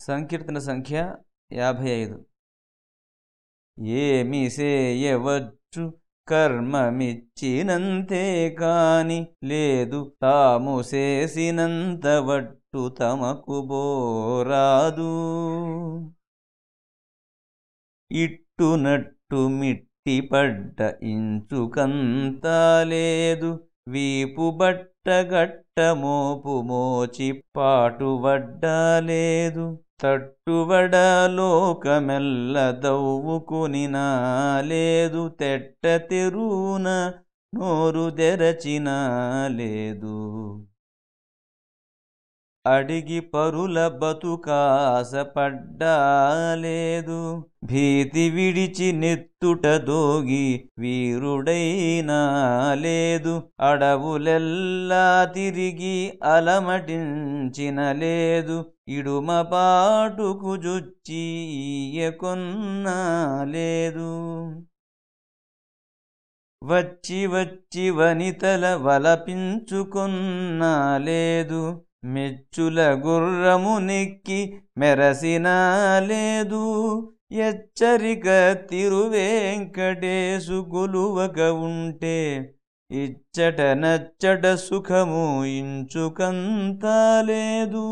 సంకీర్తన సంఖ్య యాభై ఐదు ఏమి సేయవచ్చు కర్మమిచ్చినంతే కాని లేదు తాము చేసినంత వట్టు తమకు బోరాదు. ఇట్టునట్టు మిట్టి పడ్డ ఇంచుకంతా లేదు వీపు బట్ట గట్ట మోపు మోచి పాటువడ్డలేదు తట్టువడ లోకమెల్ల దవ్వుకునినా లేదు తెట్ట తెరున నోరు తెరచినా లేదు. అడిగి పరుల బతుకాసపడ్డాలేదు భీతి విడిచి నెత్తుట దోగి వీరుడైనా లేదు అడవులెల్లా తిరిగి అలమటించిన లేదు ఇడుమ పాటుకు కొన్నా లేదు వచ్చి వచ్చి వనితల వలపించుకున్నా లేదు మెచ్చుల గుర్రము నెక్కి మెరసినా లేదు. ఎచ్చరిక తిరువేంకటేశు గొలువక ఉంటే ఇచ్చట నచ్చట సుఖము ఇంచుకంతా లేదు.